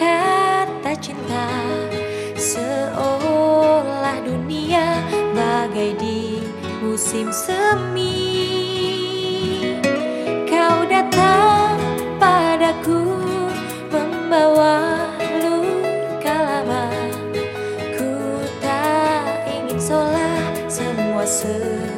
kata cinta. Seolah dunia bagai di musim semi. Kau datang padaku membawa luka lama. Ku tak ingin seolah semua semi